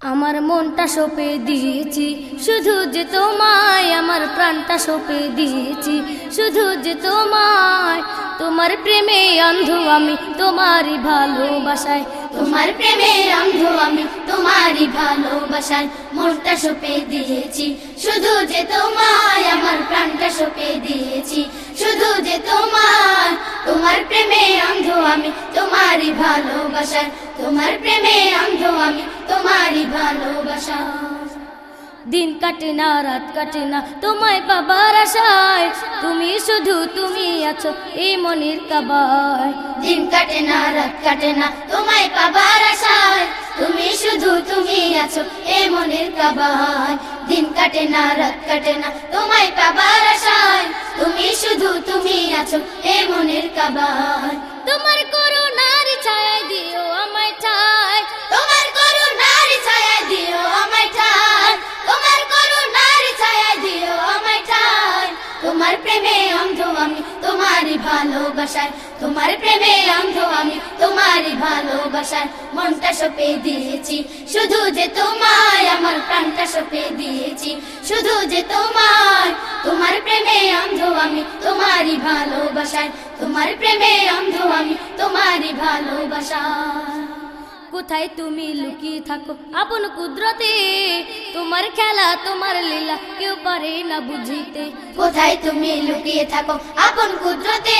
আমার মনটা সপে দিয়েছি, শুধু যে তোমায় আমার প্রাণটা সপে দিয়েছি, শুধু যে তোমায়, তোমার প্রেমে অন্ধ আমি, তোমারই ভালোবাসায়। তোমার প্রেমে অন্ধ আমি, তোমারই ভালোবাসায় মনটা সপে দিয়েছি, শুধু যে তোমায় আমার প্রাণটা সপে দিয়েছি, শুধু যে তোমার তোমার প্রেমে অন্ধ আমি তোমারই ভালোবাসায় তোমার প্রেমে অন্ধ আমি, তোমারই ভালোবাসা। দিন কাটে না, রাত কাটে না, তোমায় পাবার আশায়। তুমি শুধু তুমি আছো এই মনির কাবায়। দিন কাটে না, রাত কাটে না, তোমায় পাবার আশায়। তুমি শুধু তুমি আছো এ মনের কাবায়। দিন কাটে না, রাত কাটে না, তোমায় পাবার আশায়। তুমি শুধু তুমি আছো এ মনের কাবায়। প্রেমে অন্ধ আমি, তোমারই ভালোবাসায়। তোমার প্রেমে অন্ধ আমি, তোমারই ভালোবাসায়। মনটা সপে দিয়েছি, শুধু যে তোমায় আমার প্রাণটা সপে দিয়েছি। শুধু যে তোমায়, তোমার প্রেমে অন্ধ আমি, তোমারই ভালোবাসায়। তোমার প্রেমে অন্ধ আমি, তোমারই ভালোবাসায়। কোথায় তুমি লুকিয়ে থাকো, আপন কুদরতে তোমার খেলা তোমার লীলা কেউ পারে না বুঝিতে। কোথায় তুমি লুকিয়ে থাকো? আপন কুদরতে।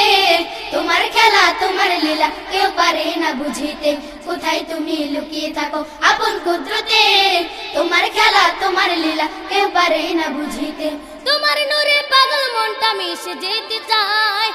তোমার খেলা তোমার লীলা কেউ পারে না বুঝিতে। কোথায় তুমি লুকিয়ে থাকো? আপন কুদরতে। তোমার খেলা তোমার লীলা কেউ পারে না বুঝিতে। তোমার নূরে পাগল মনটা মিশে যেতে চায়।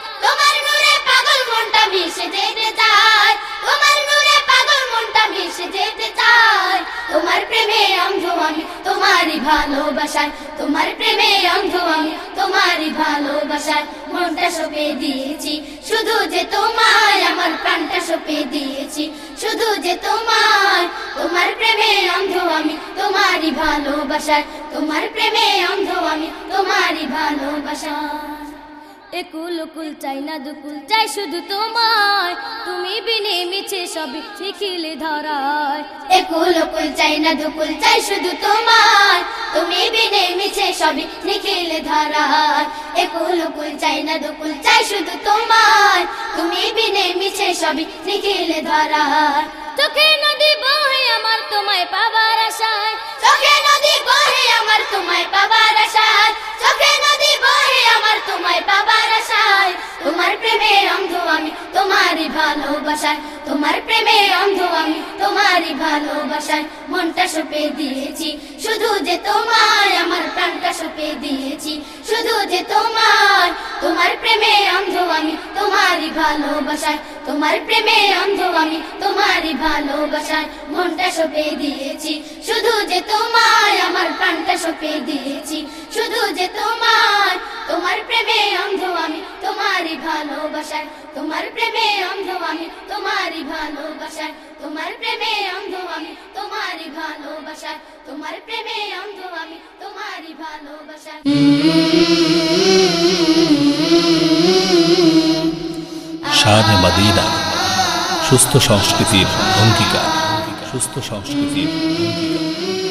তোমারই ভালোবাসায়, তোমার প্রেমে অন্ধ আমি, তোমারই ভালোবাসায় মনটা সপে দিয়েছি। শুধু যে তোমায় আমার প্রাণটা সপে দিয়েছি। শুধু যে তোমায়, তোমার প্রেমে অন্ধ আমি, তোমারই ভালোবাসায়, তোমার প্রেমে অন্ধ আমি, তোমারই ভালোবাসায়। একুল কুল চাই না দুকুল চাই শুধু তোমায়। তুমি বিনে মিছে সবই শিখিলে ধরায়। একুল কুল চাই না দুকুল চাই শুধু তোমার তুমি বিনে মিছে সবই নিখিলে ধরায়। একুল কুল চাই না দুকুল চাই শুধু তোমার তুমি বিনে মিছে সবই নিখিলে ধরায়। তোকে নদী বহে আমার তোমায় পাবার আশায়। চোখে প্রেমে অন্ধ আমি, তোমারই ভালোবাসায়। তোমার প্রেমে অন্ধ আমি, তোমারই ভালোবাসায়। মনটা সপে দিয়েছি, শুধু যে তোমায় আমার প্রাণটা সপে দিয়েছি। শুধু যে তোমার তোমার প্রেমে অন্ধ আমি, তোমারই ভালোবাসায়। তোমার প্রেমে অন্ধ আমি, তোমারই ভালোবাসায়। মনটা সপে দিয়েছি, শুধু যে তোমায় আমার প্রাণটা সপে দিয়েছি। শুধু যে তোমায় ভালোবাসায়, তোমার প্রেমে অন্ধ আমি, তোমারই ভালোবাসায়, তোমার প্রেমে অন্ধ আমি, তোমারই ভালোবাসায়, তোমার প্রেমে অন্ধ আমি, তোমারই ভালোবাসায়। শানে মাদিনা, সুস্থ সংস্কৃতির অঙ্গীকার, সুস্থ সংস্কৃতির অঙ্গীকার।